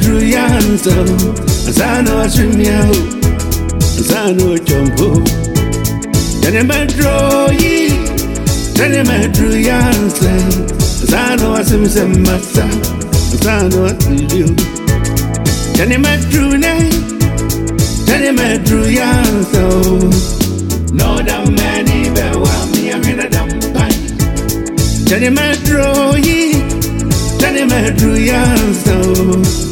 yanso Asano asumia Asano chompo Tani medru yi Tani medru yanso Asano asimse masa Asano asiliu Tani medru ne Tani medru yanso No da many be wa mi a rena dampai Tani medru yi Tani medru yanso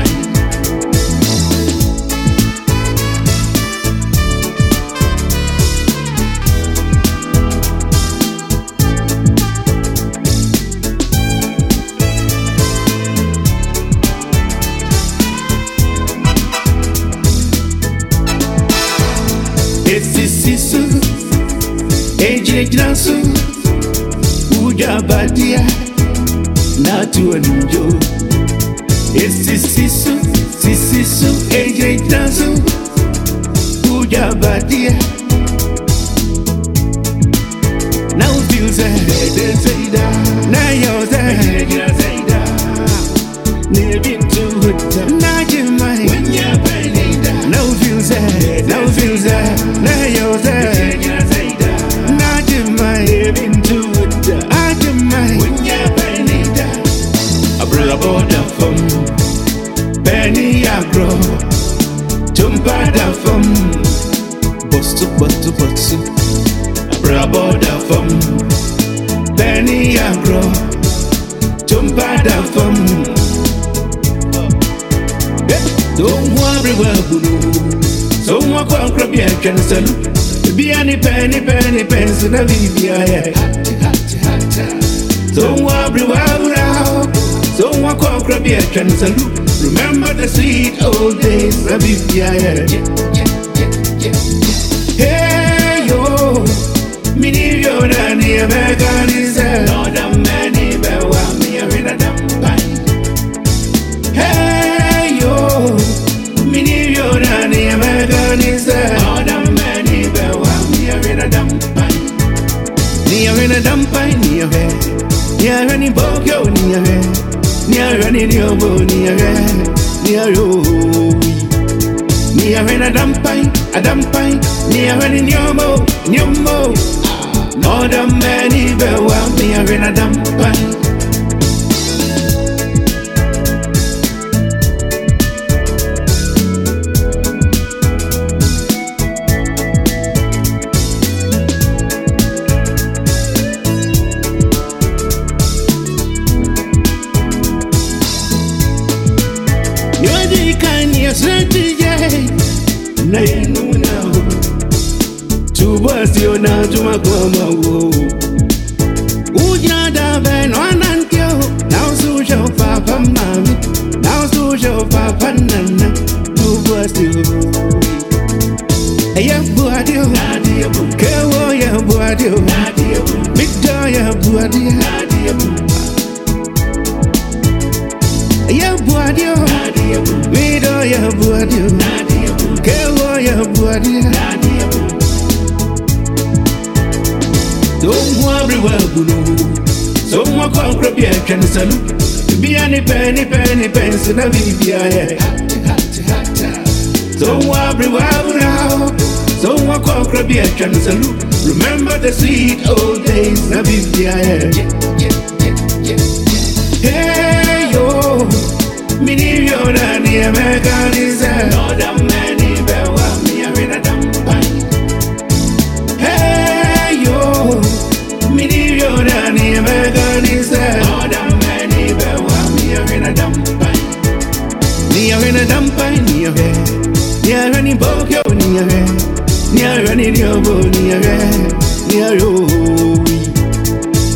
ejinasu ujabadia natuanjo. Esisisu sisisu ejinasu ujabadia. Nauziuze dezeida nayoze nevinda bustu, bustu, bustu. Raboda fam Benny agro Tumpada fam Don't worry well bulu So what can crab ya can sell Be any penny penny pence na vivia ya Don't worry well now. So what can crab ya can sell Remember the sweet old days na vivia yona ni Americanize No da many be wa mi a rina dampai Hey yo. Mini yona ni Americanize No da many be wa mi a rina dampai Ni a rina dampai ni a re Ni a rani bokyo ni a re Ni a rani ni obo ni a re Ni a ro Ni a rina dampai a dampai Ni a rani ni obo ni obo no da many be Chubwa siona chuma kwa mawo Uja da ven wanan kyo Nao su shau fa fa mami Nao su shau fa fa nana Chubwa sio Ya bua dio Kewo ya bua dio Victor ya bua dio Ya bua dio Mido ya bua dio Kewo ya bua dio buadio Don't worry, well, bulu. So what can crop ya can salute. Be any penny, penny, pence in a VBI. So worry, well, now. So what can crop ya can salute. Remember the sweet old days, na VBI. Hey, yo. Mini yona ni American is a Ni a rena dampai ni a re, ni a reni bokyo ni a re, ni a reni nyobo ni a ni a ro.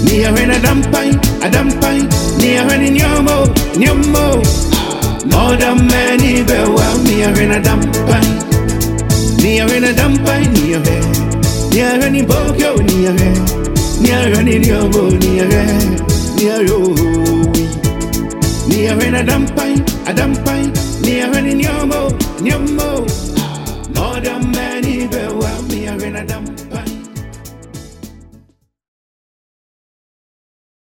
Ni a rena dampai, a dampai, ni a reni nyomo, nyomo. No da many be wa mi a rena dampai. Ni a rena dampai ni a re, niare ni bokyo niare a dampai me a running yomo yomo more than many but what me a running a dampai